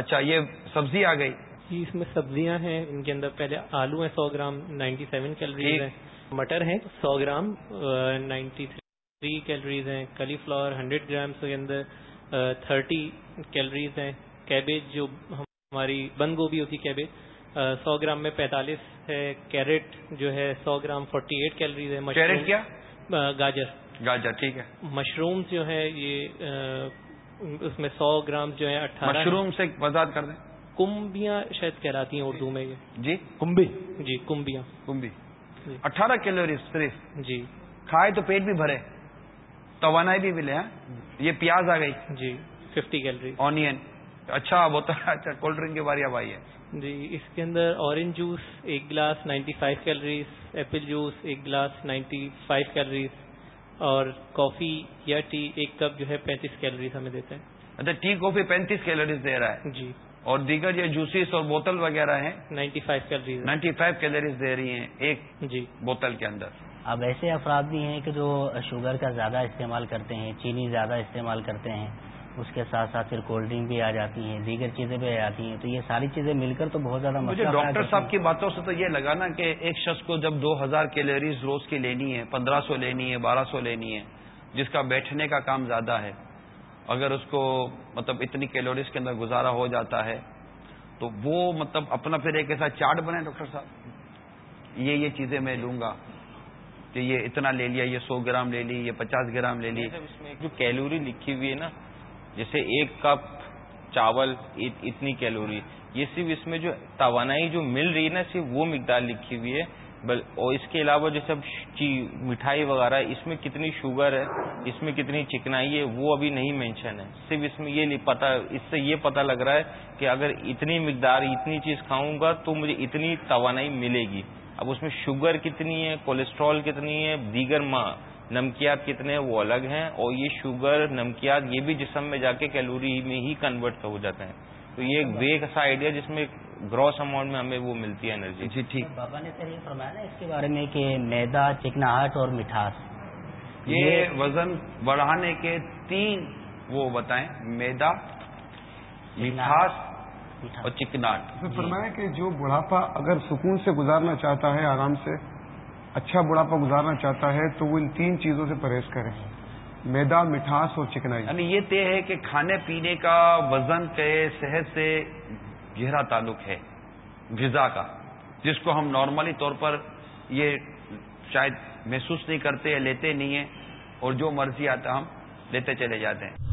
اچھا یہ سبزی آ گئی۔ جی اس میں سبزیاں ہیں۔ ان کے اندر پہلے آلو ہیں سو گرام نائنٹی سیون کیلریز ہیں۔ مٹر ہیں سو گرام نائنٹی تھری کیلریز ہیں۔ کلی فلاور ہنڈریڈ گرامس کے اندر تھرٹی کیلریز ہیں۔ کیبیج جو ہماری بند گوبھی ہوتی کیبیج سو گرام میں پینتالیس ہے۔ کیرٹ جو ہے سو گرام فورٹی ایٹ کیلریز ہے کیرٹ کیا؟ گاجر۔ گاجر ٹھیک ہے۔ مشرومز جو ہے یہ اس میں سو گرام جو ہے اٹھارہ مشروم سے وضاحت کر دیں۔ کمبیاں شاید کہلاتی ہیں اردو میں یہ۔ جی؟ کمبی۔ جی کمبیاں۔ کمبی۔ جی۔ اٹھارہ کیلوریز صرف جی۔ کھائے تو پیٹ بھی بھرے۔ توانائی بھی ملے ہاں؟ یہ پیاز آ گئی۔ جی ففٹی کیلری آنین اچھا بہت اچھا کولڈ ڈرنک کی باری اب آئی ہے۔ جی اس کے اندر اورنج جوس ایک glass ninety five calories apple juice ایک گلاس نائنٹی فائیو کیلریز اور کافی یا ٹی ایک کپ جو ہے پینتیس کیلریز ہمیں دیتا ہے اچھا ٹی کافی پینتیس کیلریز دے رہا ہے۔ جی۔ اور دیگر یہ جوسیز اور بوتل وغیرہ ہیں؟ Ninety five calories ninety five calories دے رہی ہیں ایک جی۔ بوتل کے اندر۔ اب ایسے افراد بھی ہیں کہ جو شوگر کا زیادہ استعمال کرتے ہیں چینی زیادہ استعمال کرتے ہیں۔ اس کے ساتھ ساتھ پھر کولڈ ڈرنک بھی آ جاتی ہیں دیگر چیزیں بھی آ جاتی ہیں۔ تو یہ ساری چیزیں مل کر تو بہت زیادہ مجھے ڈاکٹر صاحب کی باتوں سے تو یہ لگا نا کہ ایک شخص کو جب دو ہزار کیلوریز روز کی لینی ہے پندرہ سو لینی ہے بارہ سو لینی ہے جس کا بیٹھنے کا کام زیادہ ہے اگر اس کو مطلب اتنی کیلوریز کے اندر گزارا ہو جاتا ہے تو وہ مطلب اپنا پھر ایک ایسا چارٹ بنے ڈاکٹر صاحب۔ یہ یہ چیزیں میں لوں گا کہ یہ اتنا لے لیا یہ سو گرام لے لی یہ پچاس گرام لے لی۔ اس میں جو کیلوری لکھی ہوئی ہے نا جیسے ایک کپ چاول اتنی کیلوری۔ یہ صرف اس میں جو توانائی جو مل رہی ہے نا، صرف وہ مقدار لکھی ہوئی ہے۔ اور اس کے علاوہ جیسے مٹھائی وغیرہ، اس میں کتنی شوگر ہے، اس میں کتنی چکنائی ہے، وہ ابھی نہیں مینشن ہے۔ صرف اس میں یہ پتا، اس سے یہ پتا لگ رہا ہے کہ اگر اتنی مقدار اتنی چیز کھاؤں گا تو مجھے اتنی توانائی ملے گی۔ اب اس میں شوگر کتنی ہے کولیسٹرول کتنی ہے، دیگر ماں نمکیات کتنے وہ الگ ہیں اور یہ شوگر نمکیات یہ بھی جسم میں جا کے کیلوری میں ہی کنورٹ ہو جاتے ہیں۔ تو یہ ایک ویک ایسا آئیڈیا جس میں گروس اماؤنٹ میں ہمیں وہ ملتی ہے انرجی جی ٹھیک۔ بابا نے سر یہ فرمایا نا اس کے بارے میں کہ میدا چکناہٹ اور مٹھاس۔ یہ وزن بڑھانے کے تین وہ بتائیں میدا مٹھاس اور چکناٹ فرمایا کہ جو بڑھاپا اگر سکون سے گزارنا چاہتا ہے آرام سے اچھا بڑھاپا گزارنا چاہتا ہے تو وہ ان تین چیزوں سے پرہیز کرے میدا، مٹھاس اور چکنائی۔ یعنی یہ طے ہے کہ کھانے پینے کا، وزن کے، صحت سے گہرا تعلق ہے، غذا کا، جس کو ہم نارملی طور پر یہ شاید محسوس نہیں کرتے، لیتے نہیں ہیں اور جو مرضی آتا ہم لیتے چلے جاتے ہیں۔